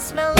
smell